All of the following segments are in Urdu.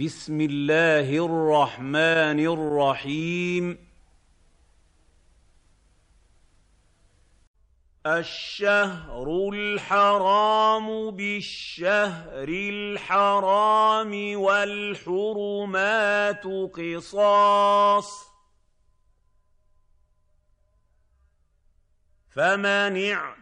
بسم الله الرحمن الرحيم الشهر الحرام بالشهر الحرام والحرمات قصاص فمن اعتدى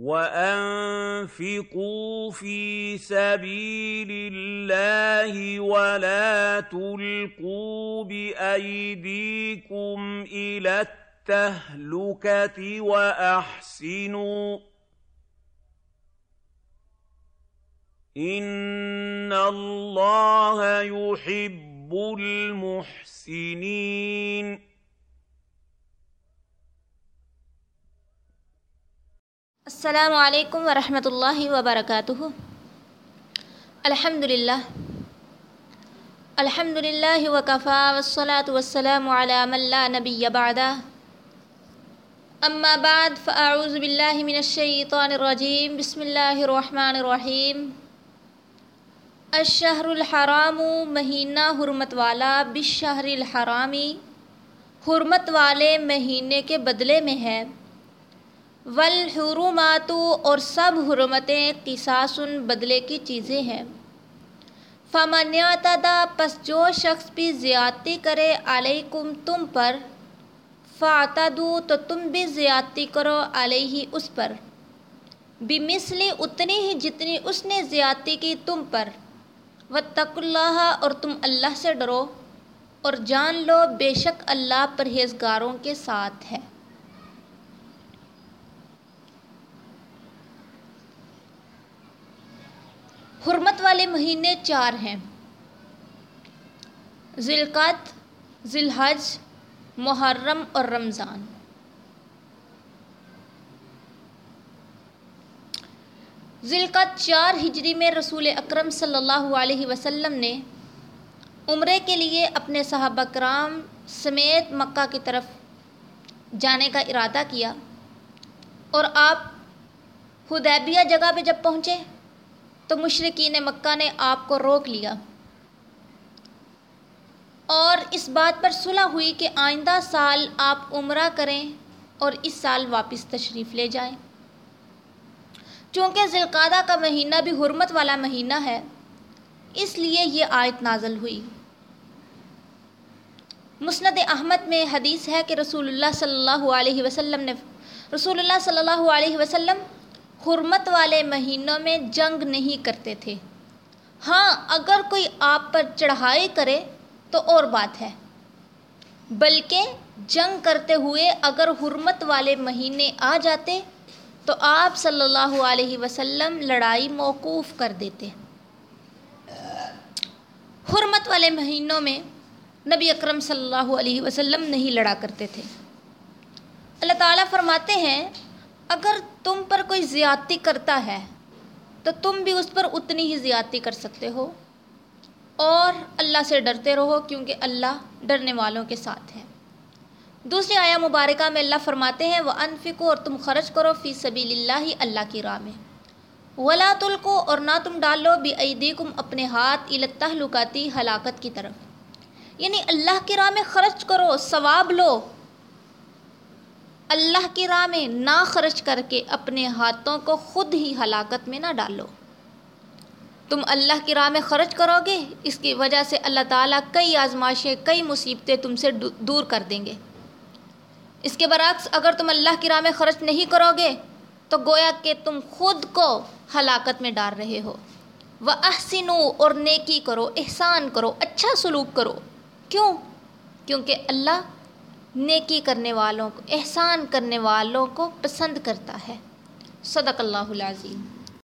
وانفقوا في سبيل الله ولا تلقوا بايديكم الى التهلكه واحسنوا ان الله يحب المحسنين السلام علیکم ورحمۃ اللہ وبرکاتہ۔ الحمد للہ الحمد للہ وکفا والصلاة والسلام على من لا نبی بعدہ۔ اما بعد، فاعوذ باللہ من الشیطان الرجیم۔ بسم اللہ الرحمن الرحیم۔ الشہر الحرام، مہینہ حرمت والا۔ بالشہر الحرامی، حرمت والے مہینے کے بدلے میں ہے۔ والحرمات اور سب حرمتیں قصاصن بدلے کی چیزیں ہیں۔ فمن اعتدى، پس جو شخص بھی زیادتی کرے علیکم تم پر، فاعتدوا تو تم بھی زیادتی کرو علیہ اس پر۔ بمثلی اتنی ہی جتنی اس نے زیادتی کی تم پر۔ واتقوا اللہ اور تم اللہ سے ڈرو۔ اور جان لو بے شک اللہ پرہیزگاروں کے ساتھ ہے حرمت والے مہینے چار ہیں۔ ذیلقات ذیلحج، محرم اور رمضان۔ ذیلقات چار ہجری میں رسول اکرم صلی اللہ علیہ وسلم نے عمرے کے لیے اپنے صحابہ کرام سمیت مکہ کی طرف جانے کا ارادہ کیا اور آپ حدیبیہ جگہ پہ جب پہنچے تو مشرقین مکہ نے آپ کو روک لیا۔ اور اس بات پر صلح ہوئی کہ آئندہ سال آپ عمرہ کریں اور اس سال واپس تشریف لے جائیں۔ چونکہ ذیلقادہ کا مہینہ بھی حرمت والا مہینہ ہے، اس لیے یہ آیت نازل ہوئی۔ مسند احمد میں حدیث ہے کہ رسول اللہ صلی اللہ علیہ وسلم نے رسول اللہ صلی اللہ علیہ وسلم حرمت والے مہینوں میں جنگ نہیں کرتے تھے۔ ہاں اگر کوئی آپ پر چڑھائی کرے تو اور بات ہے۔ بلکہ جنگ کرتے ہوئے اگر حرمت والے مہینے آ جاتے تو آپ صلی اللہ علیہ وسلم لڑائی موقوف کر دیتے۔ حرمت والے مہینوں میں نبی اکرم صلی اللہ علیہ وسلم نہیں لڑا کرتے تھے۔ اللہ تعالیٰ فرماتے ہیں اگر تم پر کوئی زیادتی کرتا ہے، تو تم بھی اس پر اتنی ہی زیادتی کر سکتے ہو۔ اور اللہ سے ڈرتے رہو کیونکہ اللہ ڈرنے والوں کے ساتھ ہے۔ دوسری آیا مبارکہ میں اللہ فرماتے ہیں وہ انفکو اور تم خرچ کرو فی سبیل اللہ ہی اللہ کی راہ میں۔ ولا تلکو اور نہ تم ڈالو بھی عیدیکم اپنے ہاتھ التحلکاتی ہلاکت کی طرف۔ یعنی اللہ کی راہ میں خرچ کرو، ثواب لو۔ اللہ کی راہ میں نہ خرچ کر کے اپنے ہاتھوں کو خود ہی ہلاکت میں نہ ڈالو۔ تم اللہ کی راہ میں خرچ کرو گے، اس کی وجہ سے اللہ تعالیٰ کئی آزمائشیں، کئی مصیبتیں تم سے دور کر دیں گے۔ اس کے برعکس اگر تم اللہ کی راہ میں خرچ نہیں کرو گے، تو گویا کہ تم خود کو ہلاکت میں ڈال رہے ہو۔ وہ احسنو اور نیکی کرو، احسان کرو اچھا سلوک کرو۔ کیوں؟ کیونکہ اللہ نیکی کرنے والوں کو احسان کرنے والوں کو پسند کرتا ہے۔ صدق اللہ العظیم۔